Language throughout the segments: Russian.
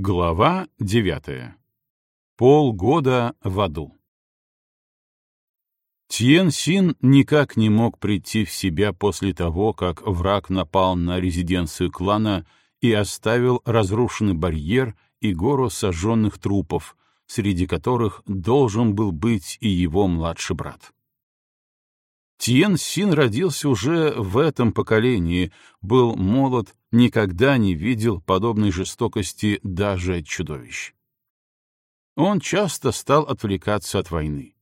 Глава девятая. Полгода в аду. Тьен Син никак не мог прийти в себя после того, как враг напал на резиденцию клана и оставил разрушенный барьер и гору сожженных трупов, среди которых должен был быть и его младший брат. Тиен Син родился уже в этом поколении, был молод, никогда не видел подобной жестокости даже от чудовищ. Он часто стал отвлекаться от войны.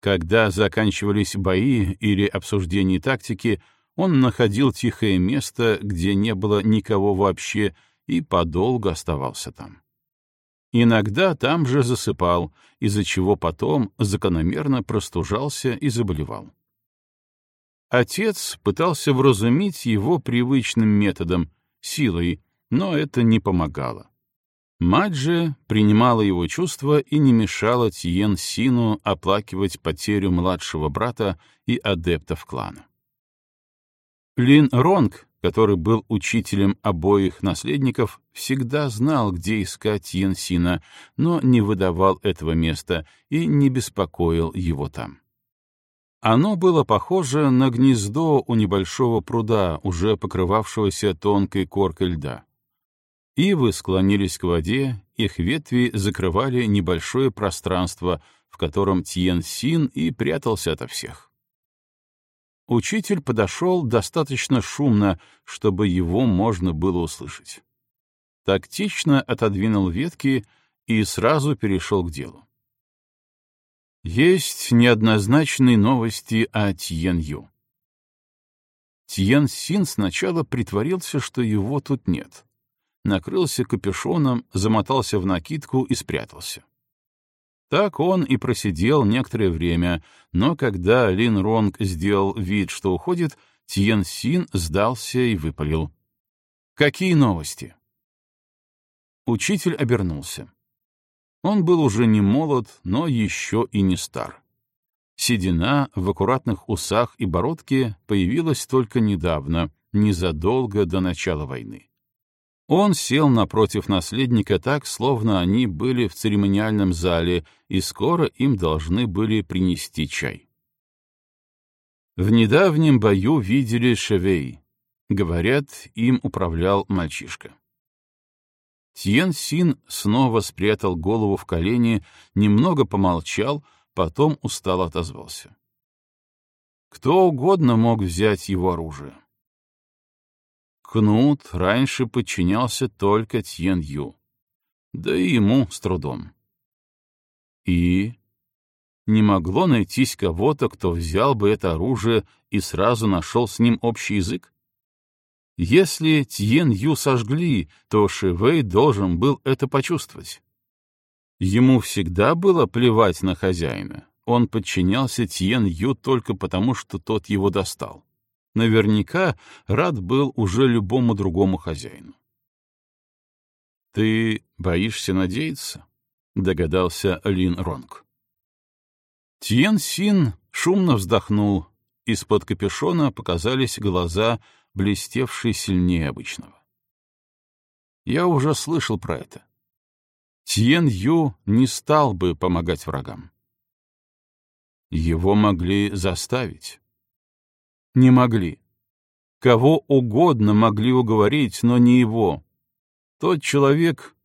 Когда заканчивались бои или обсуждение тактики, он находил тихое место, где не было никого вообще, и подолго оставался там. Иногда там же засыпал, из-за чего потом закономерно простужался и заболевал. Отец пытался вразумить его привычным методом, силой, но это не помогало. Мать же принимала его чувства и не мешала Тиен Сину оплакивать потерю младшего брата и адептов клана. Лин Ронг, который был учителем обоих наследников, всегда знал, где искать Тиен Сина, но не выдавал этого места и не беспокоил его там. Оно было похоже на гнездо у небольшого пруда, уже покрывавшегося тонкой коркой льда. Ивы склонились к воде, их ветви закрывали небольшое пространство, в котором Тьен Син и прятался ото всех. Учитель подошел достаточно шумно, чтобы его можно было услышать. Тактично отодвинул ветки и сразу перешел к делу. Есть неоднозначные новости о Тьен Ю. Тьен Син сначала притворился, что его тут нет. Накрылся капюшоном, замотался в накидку и спрятался. Так он и просидел некоторое время, но когда Лин Ронг сделал вид, что уходит, Тьен Син сдался и выпалил. «Какие новости?» Учитель обернулся. Он был уже не молод, но еще и не стар. Седина в аккуратных усах и бородке появилась только недавно, незадолго до начала войны. Он сел напротив наследника так, словно они были в церемониальном зале, и скоро им должны были принести чай. В недавнем бою видели Шевей. Говорят, им управлял мальчишка. Тьен Син снова спрятал голову в колени, немного помолчал, потом устало отозвался. Кто угодно мог взять его оружие. Кнут раньше подчинялся только Тьен Ю, да и ему с трудом. И не могло найтись кого-то, кто взял бы это оружие и сразу нашел с ним общий язык? Если Тьен Ю сожгли, то Шивей должен был это почувствовать. Ему всегда было плевать на хозяина. Он подчинялся Тьен Ю только потому, что тот его достал. Наверняка рад был уже любому другому хозяину. «Ты боишься надеяться?» — догадался Лин Ронг. Тьен Син шумно вздохнул. Из-под капюшона показались глаза блестевший сильнее обычного. Я уже слышал про это. Тьен Ю не стал бы помогать врагам. Его могли заставить. Не могли. Кого угодно могли уговорить, но не его. Тот человек,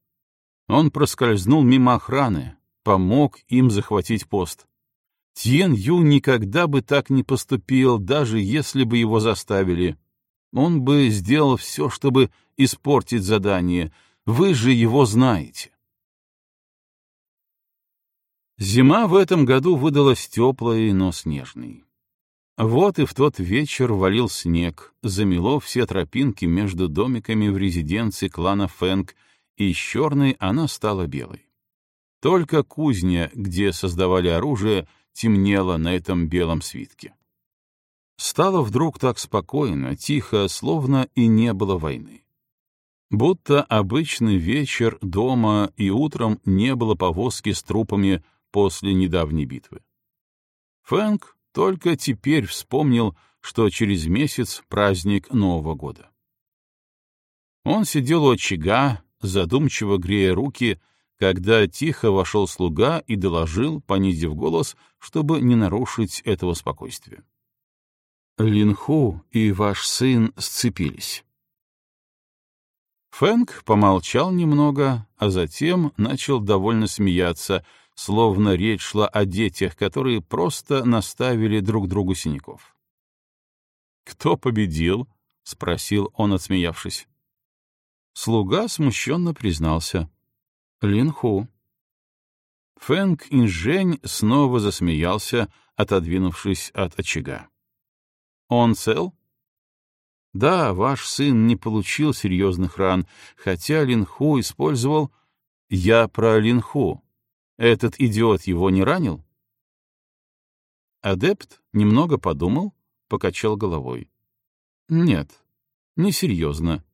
он проскользнул мимо охраны, помог им захватить пост. Тьен Ю никогда бы так не поступил, даже если бы его заставили. Он бы сделал все, чтобы испортить задание. Вы же его знаете. Зима в этом году выдалась теплой, но снежной. Вот и в тот вечер валил снег, замело все тропинки между домиками в резиденции клана Фэнк, и из черной она стала белой. Только кузня, где создавали оружие, темнела на этом белом свитке. Стало вдруг так спокойно, тихо, словно и не было войны. Будто обычный вечер дома и утром не было повозки с трупами после недавней битвы. Фэнк только теперь вспомнил, что через месяц праздник Нового года. Он сидел у очага, задумчиво грея руки, когда тихо вошел слуга и доложил, понизив голос, чтобы не нарушить этого спокойствия. Линху и ваш сын сцепились. Фэнк помолчал немного, а затем начал довольно смеяться, словно речь шла о детях, которые просто наставили друг другу синяков. «Кто победил?» — спросил он, отсмеявшись. Слуга смущенно признался. «Линху». Фэнк Инжень снова засмеялся, отодвинувшись от очага. «Он цел?» Да, ваш сын не получил серьезных ран, хотя Линху использовал... Я про Линху. Этот идиот его не ранил? Адепт немного подумал, покачал головой. Нет, несерьезно.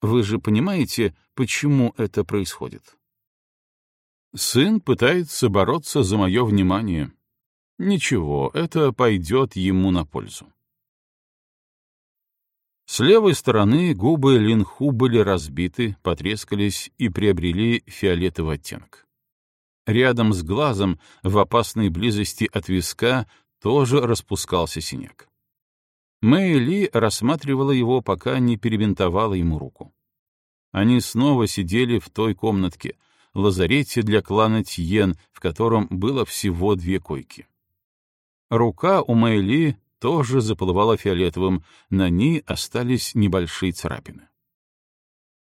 Вы же понимаете, почему это происходит? Сын пытается бороться за мое внимание. Ничего, это пойдет ему на пользу. С левой стороны губы Линху были разбиты, потрескались и приобрели фиолетовый оттенок. Рядом с глазом, в опасной близости от виска, тоже распускался синяк. Мэй Ли рассматривала его, пока не перебинтовала ему руку. Они снова сидели в той комнатке, лазарете для клана Тьен, в котором было всего две койки. Рука у Мэйли тоже заплывала фиолетовым, на ней остались небольшие царапины.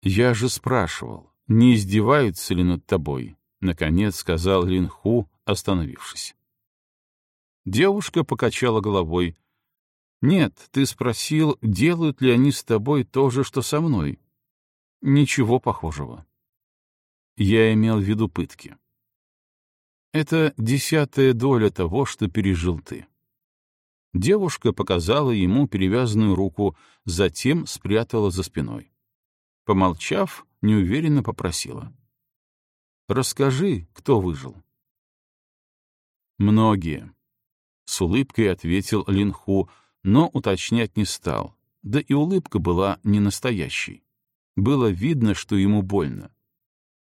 «Я же спрашивал, не издеваются ли над тобой?» — наконец сказал Линху, остановившись. Девушка покачала головой. «Нет, ты спросил, делают ли они с тобой то же, что со мной?» «Ничего похожего». Я имел в виду пытки. Это десятая доля того, что пережил ты. Девушка показала ему перевязанную руку, затем спрятала за спиной. Помолчав, неуверенно попросила. «Расскажи, кто выжил». «Многие», — с улыбкой ответил Линху, но уточнять не стал, да и улыбка была не настоящей. Было видно, что ему больно.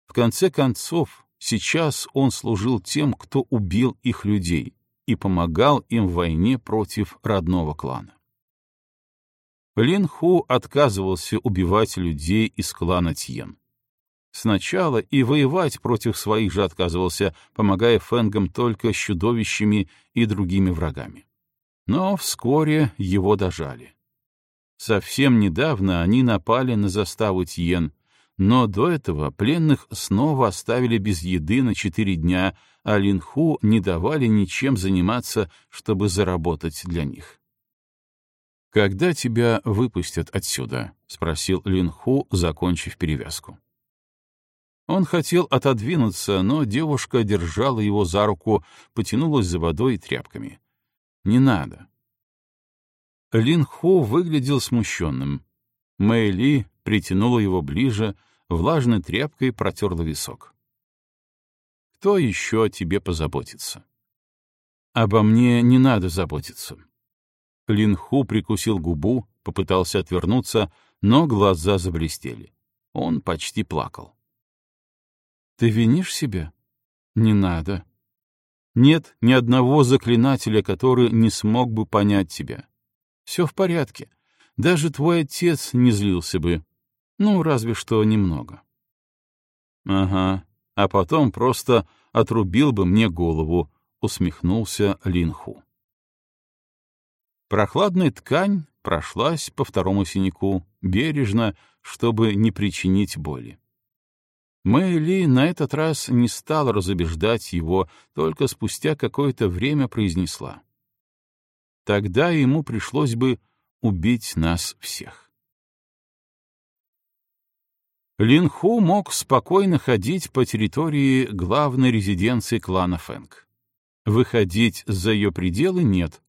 В конце концов, сейчас он служил тем, кто убил их людей, и помогал им в войне против родного клана. Лин Ху отказывался убивать людей из клана Тьен. Сначала и воевать против своих же отказывался, помогая фэнгам только с чудовищами и другими врагами. Но вскоре его дожали. Совсем недавно они напали на заставу Тьен, но до этого пленных снова оставили без еды на четыре дня, а Линху не давали ничем заниматься, чтобы заработать для них. «Когда тебя выпустят отсюда?» — спросил Линху, закончив перевязку. Он хотел отодвинуться, но девушка держала его за руку, потянулась за водой и тряпками. «Не надо». Линху выглядел смущенным. Мэйли притянула его ближе, влажной тряпкой протерла висок. «Кто еще о тебе позаботится?» «Обо мне не надо заботиться». Линху прикусил губу, попытался отвернуться, но глаза заблестели. Он почти плакал. «Ты винишь себя? Не надо. Нет ни одного заклинателя, который не смог бы понять тебя. Все в порядке. Даже твой отец не злился бы, ну, разве что немного. Ага, а потом просто отрубил бы мне голову, усмехнулся Линху. Прохладная ткань прошлась по второму синяку, бережно, чтобы не причинить боли. Мэйли на этот раз не стала разубеждать его, только спустя какое-то время произнесла. Тогда ему пришлось бы убить нас всех. Линху мог спокойно ходить по территории главной резиденции клана Фэнг. Выходить за ее пределы нет.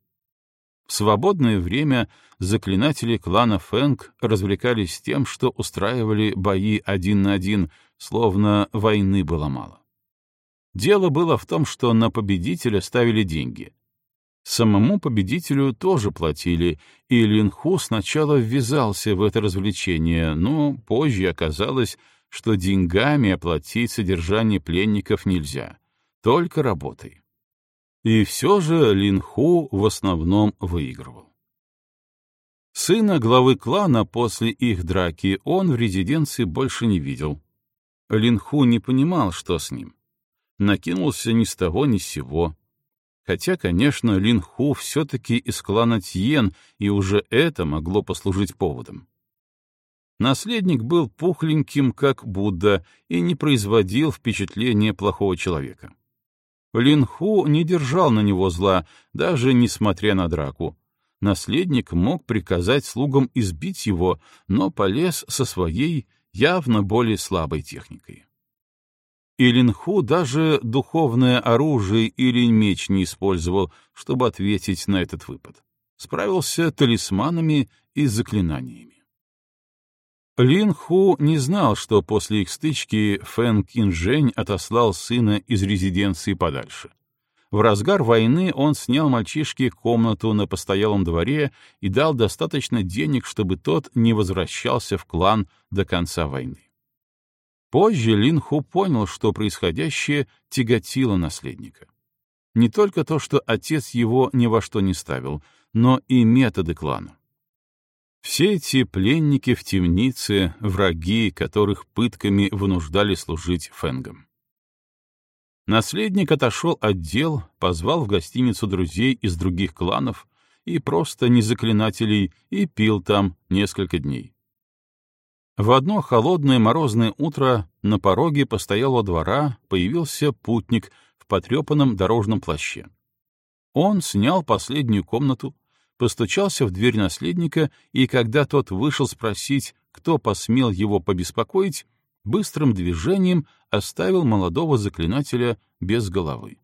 В свободное время заклинатели клана Фэнг развлекались тем, что устраивали бои один на один, словно войны было мало. Дело было в том, что на победителя ставили деньги, Самому победителю тоже платили, и Линху сначала ввязался в это развлечение, но позже оказалось, что деньгами оплатить содержание пленников нельзя, только работой. И все же Линху в основном выигрывал. Сына главы клана после их драки он в резиденции больше не видел. Линху не понимал, что с ним. Накинулся ни с того ни с сего. Хотя, конечно, Линху все-таки из клана Тьен, и уже это могло послужить поводом. Наследник был пухленьким, как Будда, и не производил впечатления плохого человека. Линху не держал на него зла, даже несмотря на драку. Наследник мог приказать слугам избить его, но полез со своей, явно более слабой техникой. И Линху даже духовное оружие или меч не использовал, чтобы ответить на этот выпад. Справился талисманами и заклинаниями. Лин Ху не знал, что после их стычки Фэн Кинжэнь отослал сына из резиденции подальше. В разгар войны он снял мальчишке комнату на постоялом дворе и дал достаточно денег, чтобы тот не возвращался в клан до конца войны. Позже Лин Ху понял, что происходящее тяготило наследника. Не только то, что отец его ни во что не ставил, но и методы клана. Все эти пленники в темнице, враги, которых пытками вынуждали служить фэнгам. Наследник отошел от дел, позвал в гостиницу друзей из других кланов и просто незаклинателей и пил там несколько дней. В одно холодное морозное утро на пороге постоялого двора появился путник в потрепанном дорожном плаще. Он снял последнюю комнату, постучался в дверь наследника, и когда тот вышел спросить, кто посмел его побеспокоить, быстрым движением оставил молодого заклинателя без головы.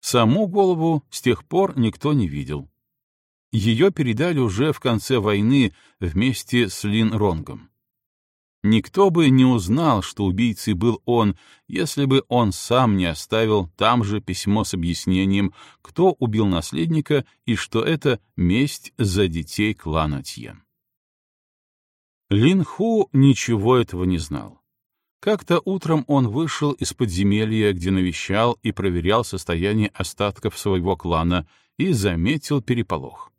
Саму голову с тех пор никто не видел. Ее передали уже в конце войны вместе с Лин Ронгом. Никто бы не узнал, что убийцей был он, если бы он сам не оставил там же письмо с объяснением, кто убил наследника и что это месть за детей клана Тьен. Лин Ху ничего этого не знал. Как-то утром он вышел из подземелья, где навещал и проверял состояние остатков своего клана, и заметил переполох.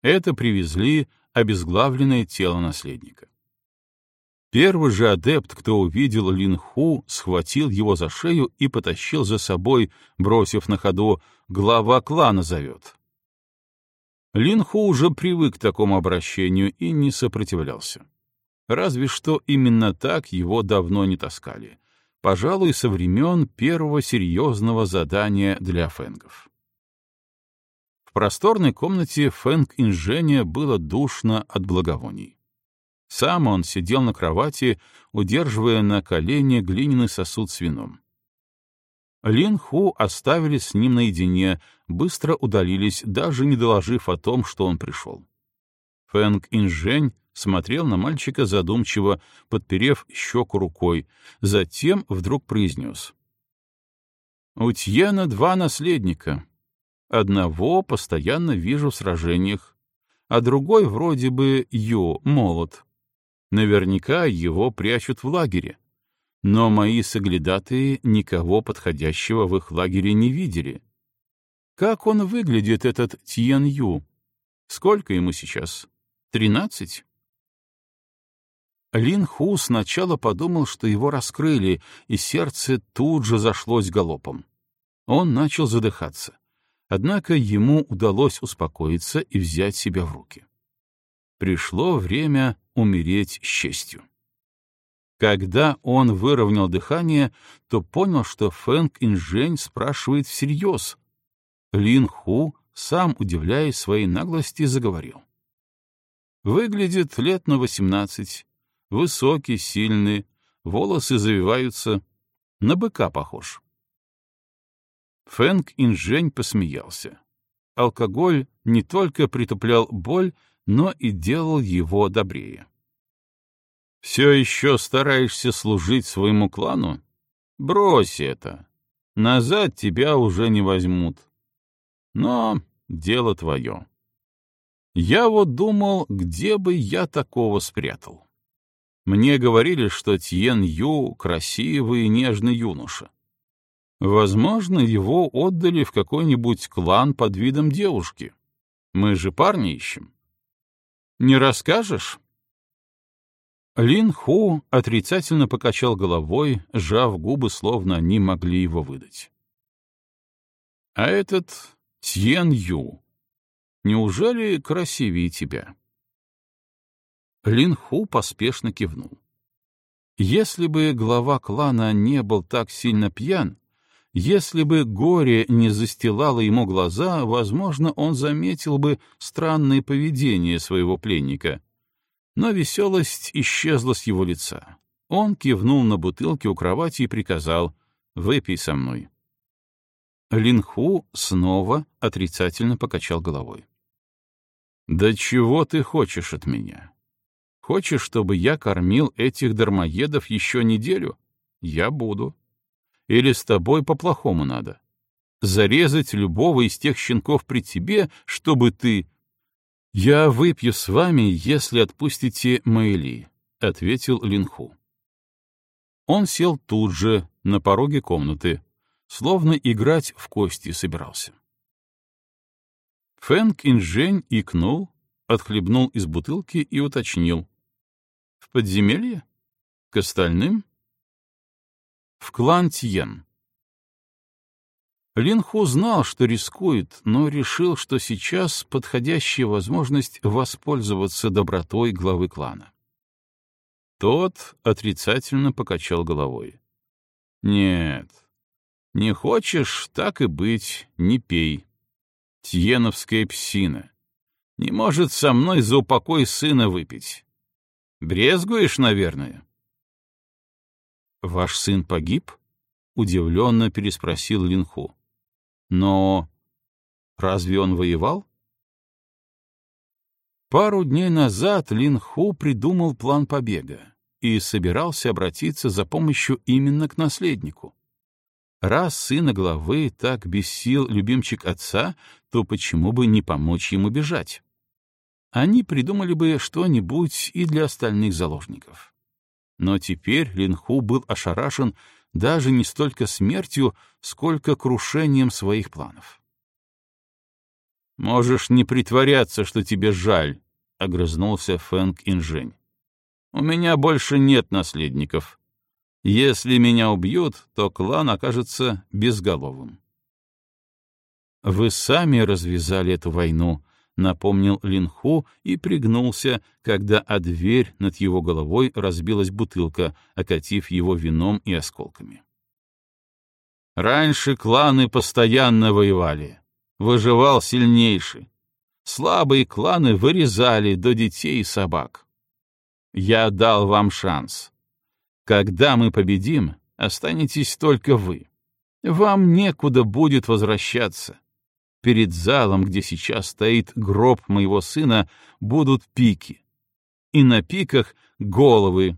Это привезли обезглавленное тело наследника. Первый же адепт, кто увидел Линху, схватил его за шею и потащил за собой, бросив на ходу «Глава клана зовет». Линху уже привык к такому обращению и не сопротивлялся. Разве что именно так его давно не таскали. Пожалуй, со времен первого серьезного задания для фэнгов. В просторной комнате фэнг-инженя было душно от благовоний. Сам он сидел на кровати, удерживая на колене глиняный сосуд с вином. Лин Ху оставили с ним наедине, быстро удалились, даже не доложив о том, что он пришел. Фэнг Инжень смотрел на мальчика задумчиво, подперев щеку рукой, затем вдруг произнес. «У Тьена два наследника. Одного постоянно вижу в сражениях, а другой вроде бы Ю, молод. Наверняка его прячут в лагере. Но мои соглядатые никого подходящего в их лагере не видели. Как он выглядит, этот Тьен Ю? Сколько ему сейчас? Тринадцать? Лин Ху сначала подумал, что его раскрыли, и сердце тут же зашлось галопом. Он начал задыхаться. Однако ему удалось успокоиться и взять себя в руки. Пришло время умереть с честью. Когда он выровнял дыхание, то понял, что Фэнк Инжень спрашивает всерьез. Лин Ху, сам удивляясь своей наглости, заговорил. Выглядит лет на восемнадцать, высокий, сильный, волосы завиваются, на быка похож. Фэнк Инжень посмеялся. Алкоголь не только притуплял боль, но и делал его добрее. «Все еще стараешься служить своему клану? Брось это. Назад тебя уже не возьмут. Но дело твое. Я вот думал, где бы я такого спрятал. Мне говорили, что Тьен Ю — красивый и нежный юноша. Возможно, его отдали в какой-нибудь клан под видом девушки. Мы же парни ищем. Не расскажешь? Лин Ху отрицательно покачал головой, сжав губы, словно они могли его выдать. А этот Тьен Ю, неужели красивее тебя? Лин Ху поспешно кивнул. Если бы глава клана не был так сильно пьян, если бы горе не застилало ему глаза, возможно, он заметил бы странное поведение своего пленника. Но веселость исчезла с его лица. Он кивнул на бутылки у кровати и приказал «Выпей со мной». Линху снова отрицательно покачал головой. «Да чего ты хочешь от меня? Хочешь, чтобы я кормил этих дармоедов еще неделю? Я буду. Или с тобой по-плохому надо? Зарезать любого из тех щенков при тебе, чтобы ты... «Я выпью с вами, если отпустите Мэйли», — ответил Линху. Он сел тут же, на пороге комнаты, словно играть в кости собирался. Фэнк Инжень икнул, отхлебнул из бутылки и уточнил. «В подземелье? К остальным?» В клан Тьен. Линху знал, что рискует, но решил, что сейчас подходящая возможность воспользоваться добротой главы клана. Тот отрицательно покачал головой. «Нет, не хочешь, так и быть, не пей. Тьеновская псина. Не может со мной за упокой сына выпить. Брезгуешь, наверное?» «Ваш сын погиб?» — удивленно переспросил Линху. «Но разве он воевал?» Пару дней назад Линху придумал план побега и собирался обратиться за помощью именно к наследнику. Раз сына главы так бесил любимчик отца, то почему бы не помочь ему бежать? Они придумали бы что-нибудь и для остальных заложников. Но теперь Линху был ошарашен даже не столько смертью, сколько крушением своих планов. «Можешь не притворяться, что тебе жаль», — огрызнулся Фэнк Инжень. «У меня больше нет наследников. Если меня убьют, то клан окажется безголовым». «Вы сами развязали эту войну», — напомнил Линху и пригнулся, когда о дверь над его головой разбилась бутылка, окатив его вином и осколками. «Раньше кланы постоянно воевали. Выживал сильнейший. Слабые кланы вырезали до детей и собак. Я дал вам шанс. Когда мы победим, останетесь только вы. Вам некуда будет возвращаться перед залом, где сейчас стоит гроб моего сына, будут пики. И на пиках головы.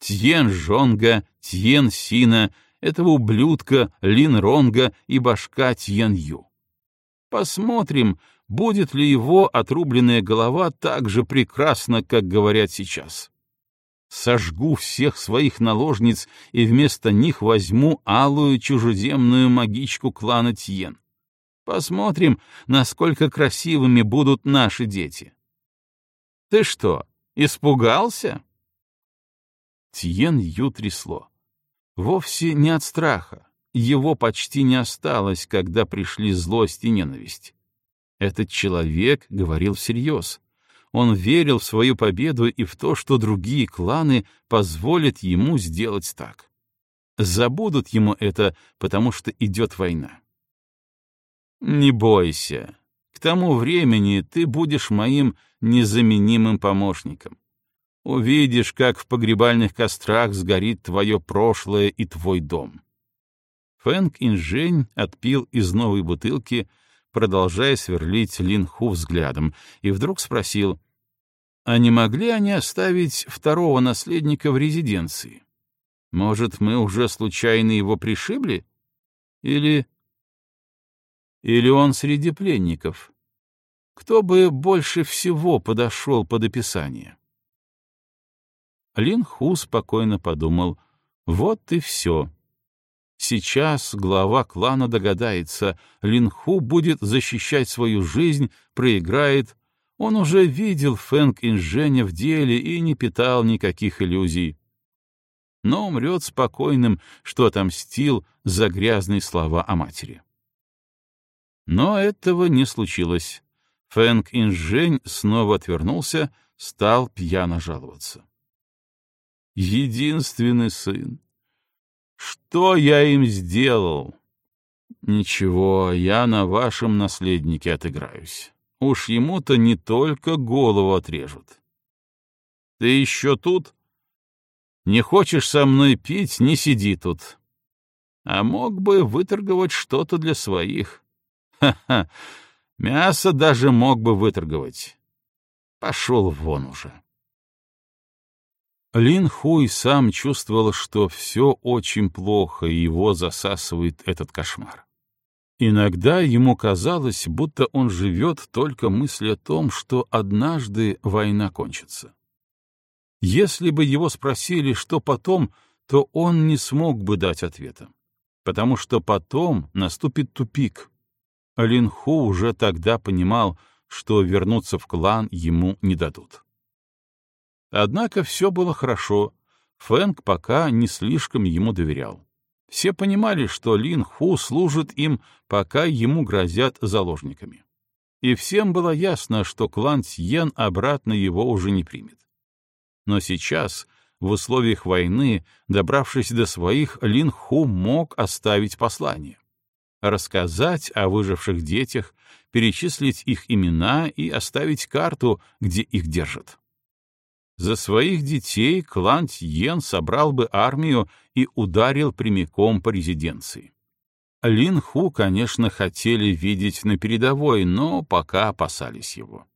Тьен Жонга, Тьен Сина, этого ублюдка Лин Ронга и башка Тьен Ю. Посмотрим, будет ли его отрубленная голова так же прекрасна, как говорят сейчас. Сожгу всех своих наложниц и вместо них возьму алую чужеземную магичку клана Тьен. Посмотрим, насколько красивыми будут наши дети. Ты что, испугался? Тьен Ю трясло. Вовсе не от страха. Его почти не осталось, когда пришли злость и ненависть. Этот человек говорил всерьез. Он верил в свою победу и в то, что другие кланы позволят ему сделать так. Забудут ему это, потому что идет война. Не бойся. К тому времени ты будешь моим незаменимым помощником. Увидишь, как в погребальных кострах сгорит твое прошлое и твой дом. Фэнк Инжень отпил из новой бутылки, продолжая сверлить Линху взглядом, и вдруг спросил, а не могли они оставить второго наследника в резиденции? Может, мы уже случайно его пришибли? Или или он среди пленников? Кто бы больше всего подошел под описание? Лин Ху спокойно подумал, вот и все. Сейчас глава клана догадается, Лин Ху будет защищать свою жизнь, проиграет. Он уже видел Фэнг Инженя в деле и не питал никаких иллюзий. Но умрет спокойным, что отомстил за грязные слова о матери. Но этого не случилось. Фэнг Инжень снова отвернулся, стал пьяно жаловаться. Единственный сын. Что я им сделал? Ничего, я на вашем наследнике отыграюсь. Уж ему-то не только голову отрежут. Ты еще тут? Не хочешь со мной пить, не сиди тут. А мог бы выторговать что-то для своих. Ха-ха, мясо даже мог бы выторговать. Пошел вон уже. Лин Хуй сам чувствовал, что все очень плохо, и его засасывает этот кошмар. Иногда ему казалось, будто он живет только мыслью о том, что однажды война кончится. Если бы его спросили, что потом, то он не смог бы дать ответа, потому что потом наступит тупик. Линху уже тогда понимал, что вернуться в клан ему не дадут. Однако все было хорошо, Фэнк пока не слишком ему доверял. Все понимали, что Лин Ху служит им, пока ему грозят заложниками. И всем было ясно, что клан Тьен обратно его уже не примет. Но сейчас, в условиях войны, добравшись до своих, Лин Ху мог оставить послание рассказать о выживших детях, перечислить их имена и оставить карту, где их держат. За своих детей клан Тьен собрал бы армию и ударил прямиком по резиденции. Лин Ху, конечно, хотели видеть на передовой, но пока опасались его.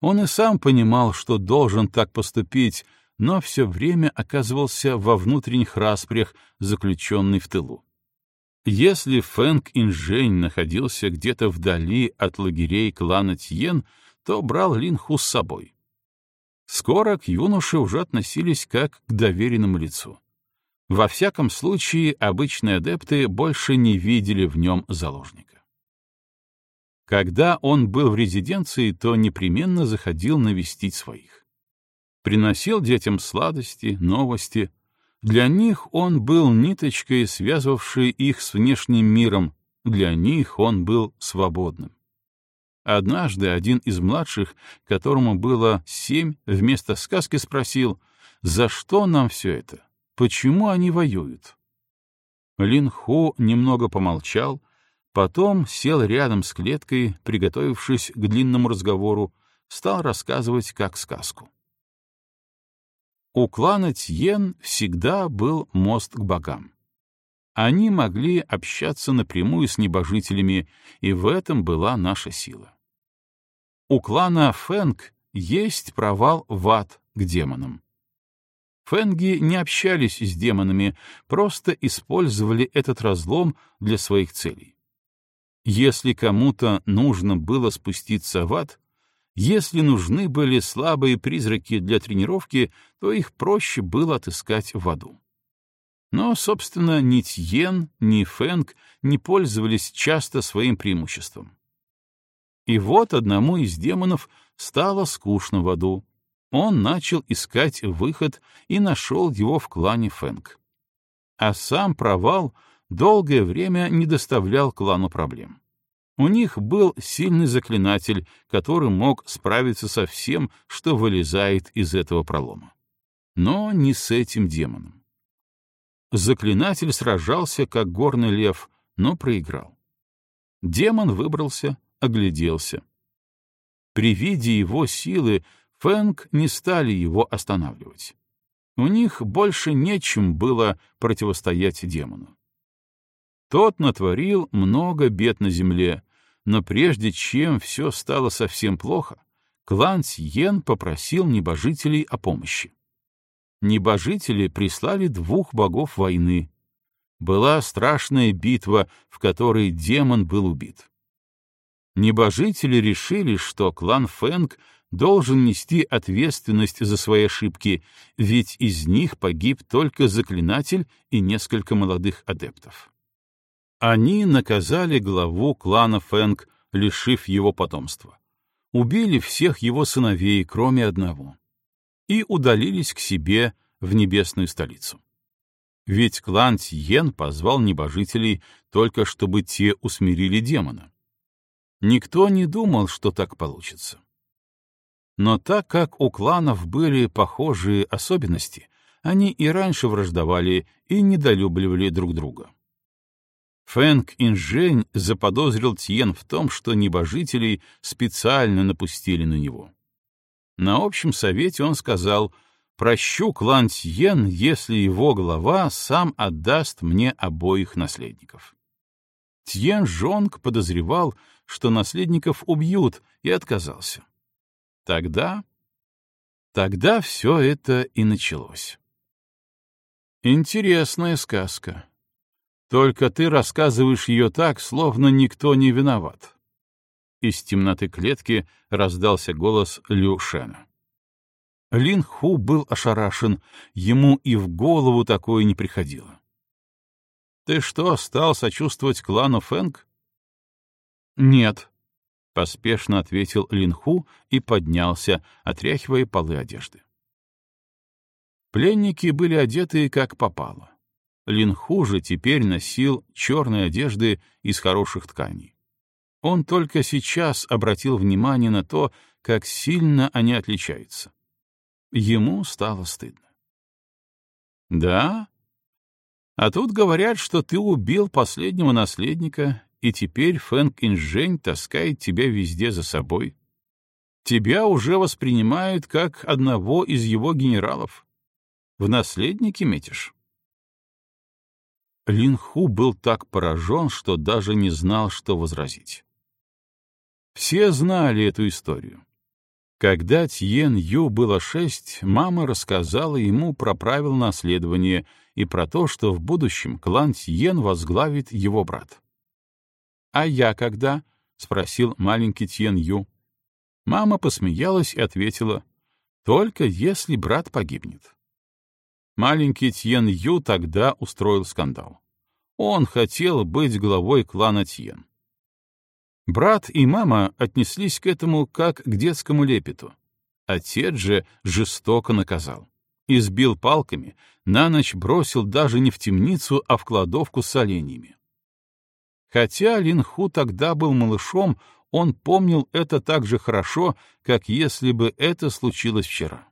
Он и сам понимал, что должен так поступить, но все время оказывался во внутренних распрях, заключенный в тылу. Если Фэнк Инжень находился где-то вдали от лагерей клана Тьен, то брал Линху с собой. Скоро к юноше уже относились как к доверенному лицу. Во всяком случае, обычные адепты больше не видели в нем заложника. Когда он был в резиденции, то непременно заходил навестить своих. Приносил детям сладости, новости — для них он был ниточкой, связывавшей их с внешним миром, для них он был свободным. Однажды один из младших, которому было семь, вместо сказки спросил, «За что нам все это? Почему они воюют?» Лин Ху немного помолчал, потом сел рядом с клеткой, приготовившись к длинному разговору, стал рассказывать как сказку. У клана Тьен всегда был мост к богам. Они могли общаться напрямую с небожителями, и в этом была наша сила. У клана Фэнг есть провал в ад к демонам. Фэнги не общались с демонами, просто использовали этот разлом для своих целей. Если кому-то нужно было спуститься в ад, если нужны были слабые призраки для тренировки, то их проще было отыскать в аду. Но, собственно, ни Тьен, ни Фэнг не пользовались часто своим преимуществом. И вот одному из демонов стало скучно в аду. Он начал искать выход и нашел его в клане Фэнг. А сам провал долгое время не доставлял клану проблем. У них был сильный заклинатель, который мог справиться со всем, что вылезает из этого пролома. Но не с этим демоном. Заклинатель сражался, как горный лев, но проиграл. Демон выбрался, огляделся. При виде его силы Фэнг не стали его останавливать. У них больше нечем было противостоять демону. Тот натворил много бед на земле, но прежде чем все стало совсем плохо, клан Сиен попросил небожителей о помощи. Небожители прислали двух богов войны. Была страшная битва, в которой демон был убит. Небожители решили, что клан Фэнг должен нести ответственность за свои ошибки, ведь из них погиб только заклинатель и несколько молодых адептов. Они наказали главу клана Фэнг, лишив его потомства. Убили всех его сыновей, кроме одного. И удалились к себе в небесную столицу. Ведь клан Тьен позвал небожителей только чтобы те усмирили демона. Никто не думал, что так получится. Но так как у кланов были похожие особенности, они и раньше враждовали и недолюбливали друг друга. Фэнк Инжень заподозрил Тьен в том, что небожителей специально напустили на него. На общем совете он сказал, «Прощу клан Тьен, если его глава сам отдаст мне обоих наследников». Тьен Жонг подозревал, что наследников убьют, и отказался. Тогда... Тогда все это и началось. Интересная сказка. Только ты рассказываешь ее так, словно никто не виноват. Из темноты клетки раздался голос Лю Шена. Лин Ху был ошарашен, ему и в голову такое не приходило. «Ты что, стал сочувствовать клану Фэнг?» «Нет», — поспешно ответил Линху и поднялся, отряхивая полы одежды. Пленники были одеты как попало. Линху же теперь носил черные одежды из хороших тканей. Он только сейчас обратил внимание на то, как сильно они отличаются. Ему стало стыдно. «Да? А тут говорят, что ты убил последнего наследника и теперь Фэнк Инжень таскает тебя везде за собой. Тебя уже воспринимают как одного из его генералов. В наследники метишь. Лин Ху был так поражен, что даже не знал, что возразить. Все знали эту историю. Когда Тьен Ю было шесть, мама рассказала ему про правила наследования и про то, что в будущем клан Тьен возглавит его брат. «А я когда?» — спросил маленький Тьен Ю. Мама посмеялась и ответила, «Только если брат погибнет». Маленький Тьен Ю тогда устроил скандал. Он хотел быть главой клана Тьен. Брат и мама отнеслись к этому как к детскому лепету. Отец же жестоко наказал. Избил палками, на ночь бросил даже не в темницу, а в кладовку с оленями. Хотя Линху тогда был малышом, он помнил это так же хорошо, как если бы это случилось вчера.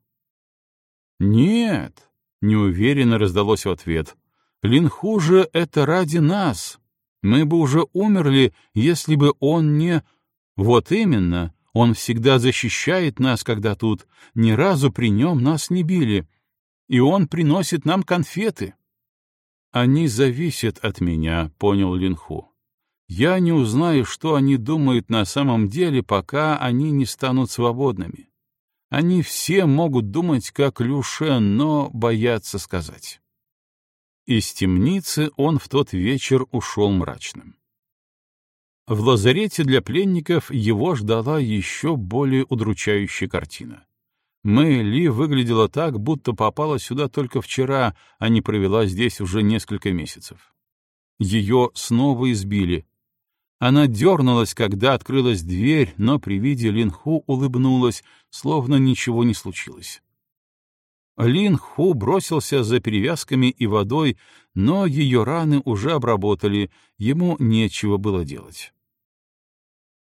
«Нет», — неуверенно раздалось в ответ, — «Линху же это ради нас. Мы бы уже умерли, если бы он не...» «Вот именно, он всегда защищает нас, когда тут, ни разу при нем нас не били, и он приносит нам конфеты». «Они зависят от меня», — понял Линху. Я не узнаю, что они думают на самом деле, пока они не станут свободными. Они все могут думать, как Люшен, но боятся сказать. Из темницы он в тот вечер ушел мрачным. В лазарете для пленников его ждала еще более удручающая картина. Мэй Ли выглядела так, будто попала сюда только вчера, а не провела здесь уже несколько месяцев. Ее снова избили, она дернулась, когда открылась дверь, но при виде Линху улыбнулась, словно ничего не случилось. Линху бросился за перевязками и водой, но ее раны уже обработали, ему нечего было делать.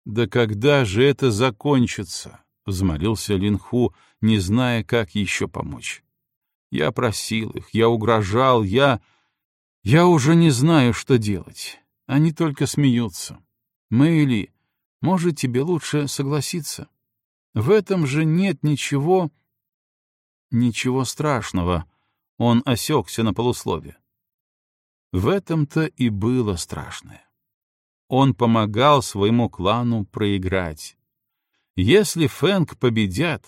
«Да когда же это закончится?» — взмолился Линху, не зная, как еще помочь. «Я просил их, я угрожал, я... Я уже не знаю, что делать. Они только смеются. Мэйли, может, тебе лучше согласиться? В этом же нет ничего... Ничего страшного. Он осекся на полуслове. В этом-то и было страшное. Он помогал своему клану проиграть. Если Фэнк победят,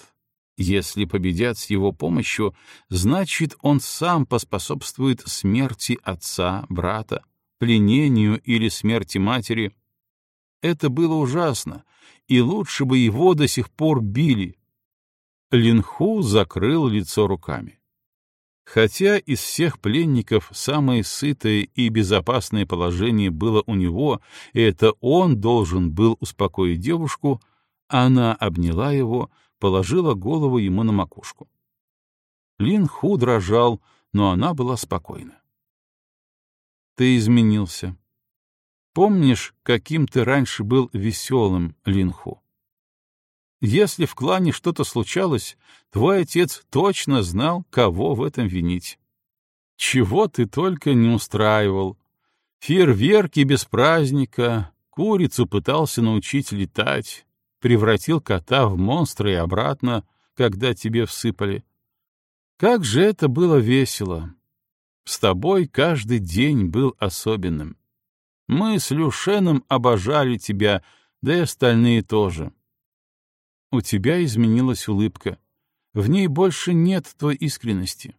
если победят с его помощью, значит, он сам поспособствует смерти отца, брата, пленению или смерти матери. Это было ужасно, и лучше бы его до сих пор били, Линху закрыл лицо руками. Хотя из всех пленников самое сытое и безопасное положение было у него, и это он должен был успокоить девушку, она обняла его, положила голову ему на макушку. Лин Ху дрожал, но она была спокойна. «Ты изменился. Помнишь, каким ты раньше был веселым, Лин Ху? Если в клане что-то случалось, твой отец точно знал, кого в этом винить. Чего ты только не устраивал. Фейерверки без праздника, курицу пытался научить летать, превратил кота в монстра и обратно, когда тебе всыпали. Как же это было весело! С тобой каждый день был особенным. Мы с Люшеном обожали тебя, да и остальные тоже. У тебя изменилась улыбка. В ней больше нет той искренности.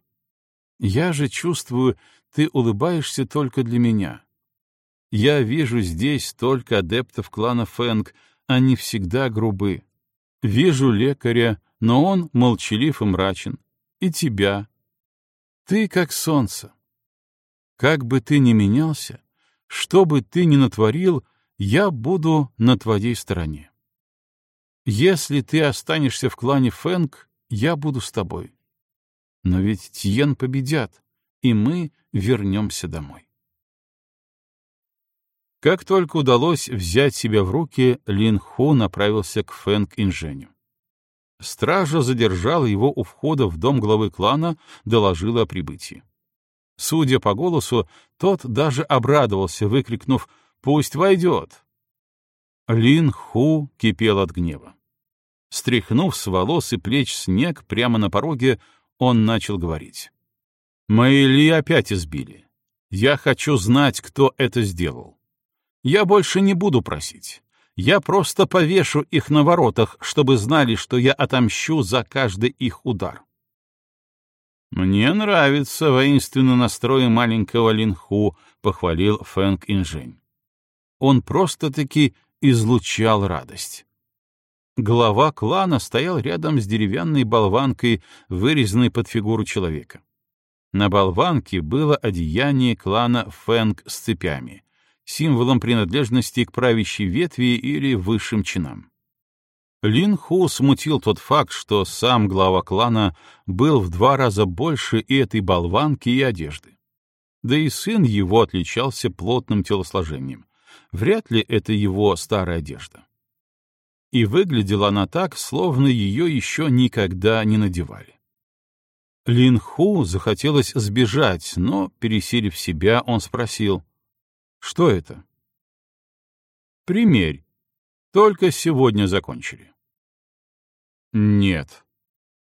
Я же чувствую, ты улыбаешься только для меня. Я вижу здесь только адептов клана Фэнг, они всегда грубы. Вижу лекаря, но он молчалив и мрачен. И тебя. Ты как солнце. Как бы ты ни менялся, что бы ты ни натворил, я буду на твоей стороне. Если ты останешься в клане Фэнг, я буду с тобой. Но ведь Тьен победят, и мы вернемся домой. Как только удалось взять себя в руки, Лин Ху направился к Фэнг Инженю. Стража задержала его у входа в дом главы клана, доложила о прибытии. Судя по голосу, тот даже обрадовался, выкрикнув «Пусть войдет!». Лин Ху кипел от гнева. Стряхнув с волос и плеч снег прямо на пороге, он начал говорить. «Мои ли опять избили? Я хочу знать, кто это сделал. Я больше не буду просить. Я просто повешу их на воротах, чтобы знали, что я отомщу за каждый их удар». «Мне нравится воинственно настрой маленького Линху», — похвалил Фэнк Инжень. Он просто-таки излучал радость. Глава клана стоял рядом с деревянной болванкой, вырезанной под фигуру человека. На болванке было одеяние клана Фэнг с цепями, символом принадлежности к правящей ветви или высшим чинам. Лин Ху смутил тот факт, что сам глава клана был в два раза больше и этой болванки, и одежды. Да и сын его отличался плотным телосложением. Вряд ли это его старая одежда и выглядела она так, словно ее еще никогда не надевали. Лин Ху захотелось сбежать, но, пересилив себя, он спросил, «Что это?» «Примерь. Только сегодня закончили». «Нет».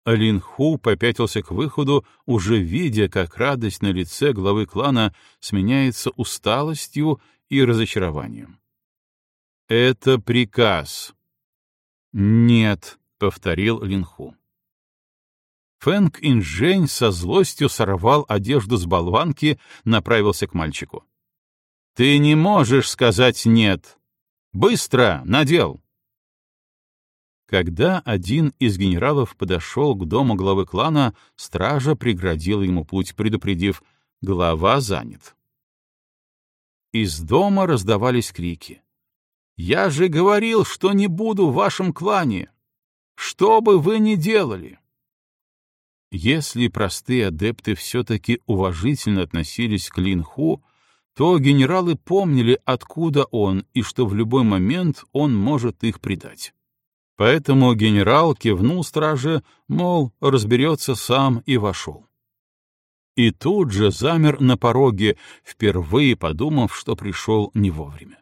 Лин Ху попятился к выходу, уже видя, как радость на лице главы клана сменяется усталостью и разочарованием. «Это приказ», «Нет», — повторил Линху. Фэнк Инжень со злостью сорвал одежду с болванки, направился к мальчику. «Ты не можешь сказать «нет». Быстро, надел!» Когда один из генералов подошел к дому главы клана, стража преградила ему путь, предупредив «глава занят». Из дома раздавались крики. Я же говорил, что не буду в вашем клане. Что бы вы ни делали. Если простые адепты все-таки уважительно относились к Линху, то генералы помнили, откуда он и что в любой момент он может их предать. Поэтому генерал кивнул страже, мол, разберется сам и вошел. И тут же замер на пороге, впервые подумав, что пришел не вовремя.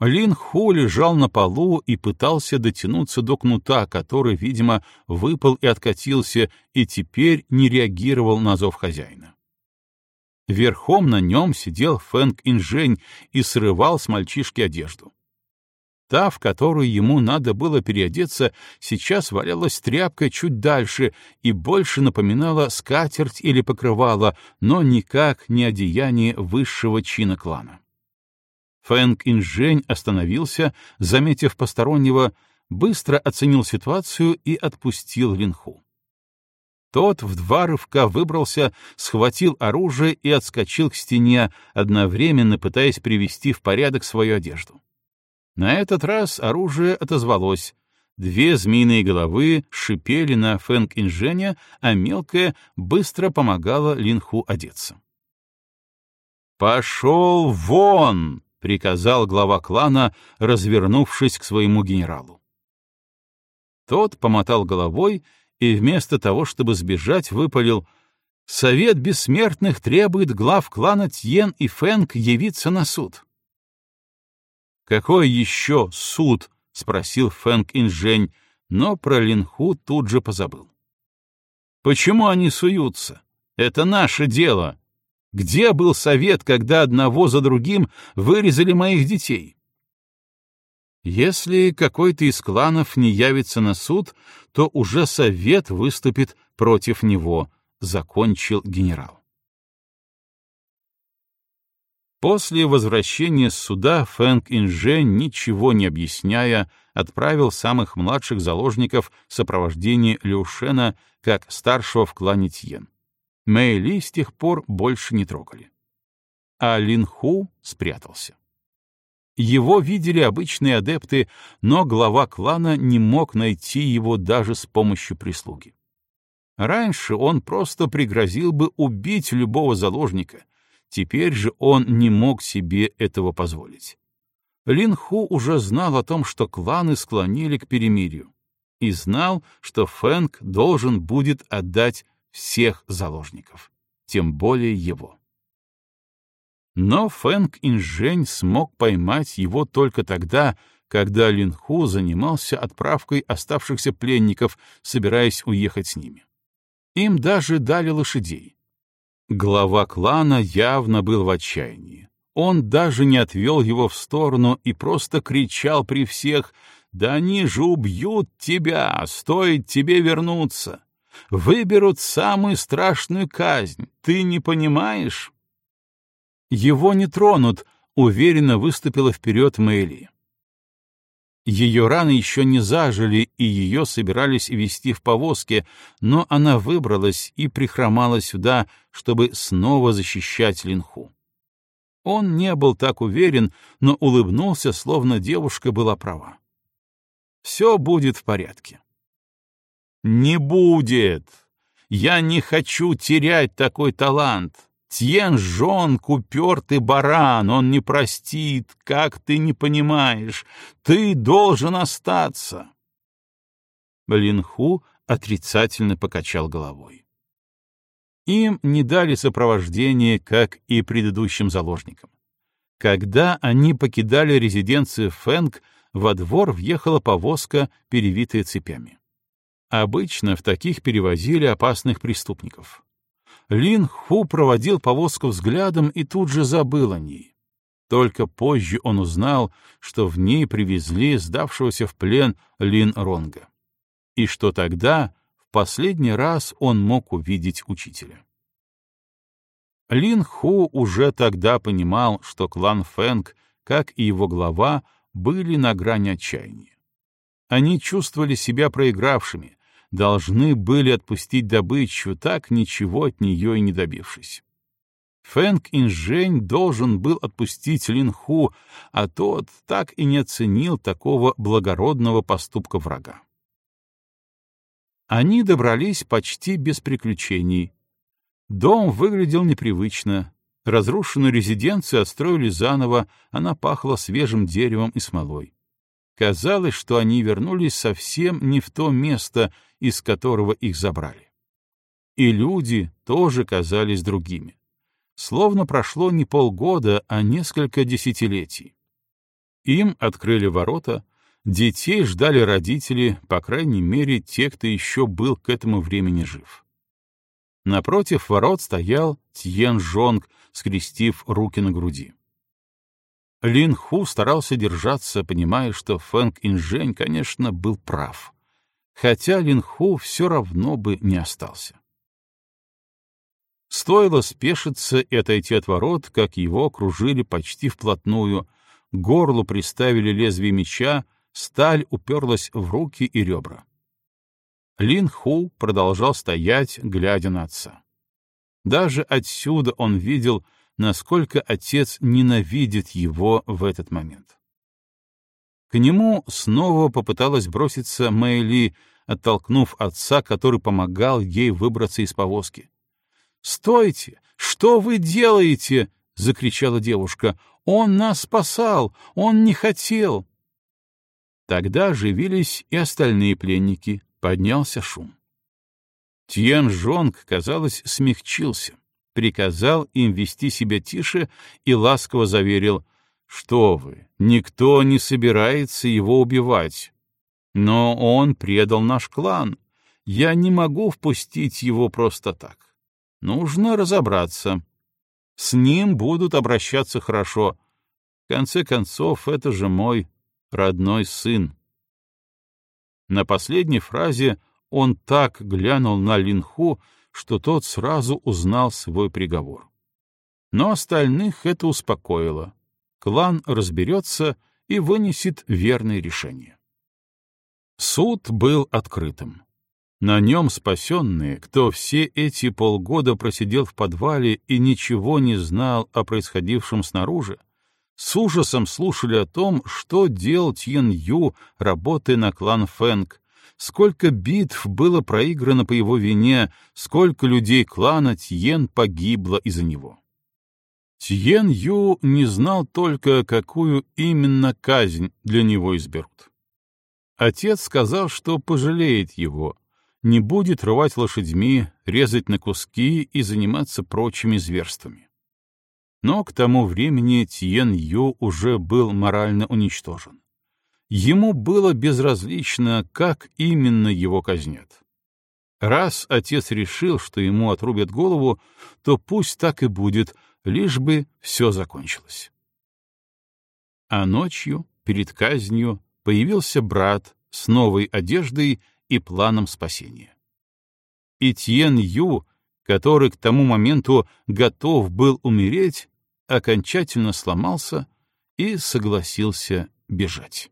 Лин Ху лежал на полу и пытался дотянуться до кнута, который, видимо, выпал и откатился, и теперь не реагировал на зов хозяина. Верхом на нем сидел Фэнк Инжень и срывал с мальчишки одежду. Та, в которую ему надо было переодеться, сейчас валялась тряпкой чуть дальше и больше напоминала скатерть или покрывало, но никак не одеяние высшего чина клана. Фэнк Инжень остановился, заметив постороннего, быстро оценил ситуацию и отпустил Линху. Тот в два рывка выбрался, схватил оружие и отскочил к стене, одновременно пытаясь привести в порядок свою одежду. На этот раз оружие отозвалось. Две змеиные головы шипели на Фэнк Инженя, а мелкая быстро помогала Линху одеться. «Пошел вон!» — приказал глава клана, развернувшись к своему генералу. Тот помотал головой и вместо того, чтобы сбежать, выпалил «Совет бессмертных требует глав клана Тьен и Фэнк явиться на суд». «Какой еще суд?» — спросил Фэнк Инжень, но про Линху тут же позабыл. «Почему они суются? Это наше дело. Где был совет, когда одного за другим вырезали моих детей?» Если какой-то из кланов не явится на суд, то уже совет выступит против него, закончил генерал. После возвращения с суда Фэнк Инже, ничего не объясняя, отправил самых младших заложников в сопровождение Люшена как старшего в клане Тьен. Мэйли с тех пор больше не трогали. А Линху спрятался. Его видели обычные адепты, но глава клана не мог найти его даже с помощью прислуги. Раньше он просто пригрозил бы убить любого заложника, теперь же он не мог себе этого позволить. Лин Ху уже знал о том, что кланы склонили к перемирию, и знал, что Фэнк должен будет отдать всех заложников, тем более его. Но Фэнк Инжень смог поймать его только тогда, когда Линху занимался отправкой оставшихся пленников, собираясь уехать с ними. Им даже дали лошадей. Глава клана явно был в отчаянии. Он даже не отвел его в сторону и просто кричал при всех «Да они же убьют тебя, стоит тебе вернуться! Выберут самую страшную казнь, ты не понимаешь?» Его не тронут, уверенно выступила вперед Мэйли. Ее раны еще не зажили, и ее собирались везти в повозке, но она выбралась и прихромала сюда, чтобы снова защищать Линху. Он не был так уверен, но улыбнулся, словно девушка была права. «Все будет в порядке». «Не будет! Я не хочу терять такой талант!» Тьен Жон — упертый баран, он не простит, как ты не понимаешь. Ты должен остаться. Линху отрицательно покачал головой. Им не дали сопровождение, как и предыдущим заложникам. Когда они покидали резиденцию Фэнг, во двор въехала повозка, перевитая цепями. Обычно в таких перевозили опасных преступников. Лин Ху проводил повозку взглядом и тут же забыл о ней. Только позже он узнал, что в ней привезли сдавшегося в плен Лин Ронга. И что тогда, в последний раз, он мог увидеть учителя. Лин Ху уже тогда понимал, что клан Фэнг, как и его глава, были на грани отчаяния. Они чувствовали себя проигравшими, должны были отпустить добычу, так ничего от нее и не добившись. Фэнк Инжень должен был отпустить Линху, а тот так и не оценил такого благородного поступка врага. Они добрались почти без приключений. Дом выглядел непривычно. Разрушенную резиденцию отстроили заново, она пахла свежим деревом и смолой. Казалось, что они вернулись совсем не в то место, из которого их забрали. И люди тоже казались другими. Словно прошло не полгода, а несколько десятилетий. Им открыли ворота, детей ждали родители, по крайней мере, те, кто еще был к этому времени жив. Напротив ворот стоял Тьен Жонг, скрестив руки на груди. Лин Ху старался держаться, понимая, что Фэнк Инжень, конечно, был прав. Хотя Лин Ху все равно бы не остался. Стоило спешиться и отойти от ворот, как его окружили почти вплотную, горлу приставили лезвие меча, сталь уперлась в руки и ребра. Лин Ху продолжал стоять, глядя на отца. Даже отсюда он видел, насколько отец ненавидит его в этот момент. К нему снова попыталась броситься Мэйли, оттолкнув отца, который помогал ей выбраться из повозки. «Стойте! Что вы делаете?» — закричала девушка. «Он нас спасал! Он не хотел!» Тогда оживились и остальные пленники, поднялся шум. Тьен Жонг, казалось, смягчился, приказал им вести себя тише и ласково заверил, что вы, никто не собирается его убивать. Но он предал наш клан. Я не могу впустить его просто так. Нужно разобраться. С ним будут обращаться хорошо. В конце концов, это же мой родной сын. На последней фразе он так глянул на Линху, что тот сразу узнал свой приговор. Но остальных это успокоило. Клан разберется и вынесет верное решение. Суд был открытым. На нем спасенные, кто все эти полгода просидел в подвале и ничего не знал о происходившем снаружи, с ужасом слушали о том, что делал Тьен Ю, работая на клан Фэнг, сколько битв было проиграно по его вине, сколько людей клана Тьен погибло из-за него. Тьен Ю не знал только, какую именно казнь для него изберут. Отец сказал, что пожалеет его, не будет рвать лошадьми, резать на куски и заниматься прочими зверствами. Но к тому времени Тьен Ю уже был морально уничтожен. Ему было безразлично, как именно его казнят. Раз отец решил, что ему отрубят голову, то пусть так и будет, лишь бы все закончилось. А ночью, перед казнью, появился брат с новой одеждой и планом спасения. И Тьен Ю, который к тому моменту готов был умереть, окончательно сломался и согласился бежать.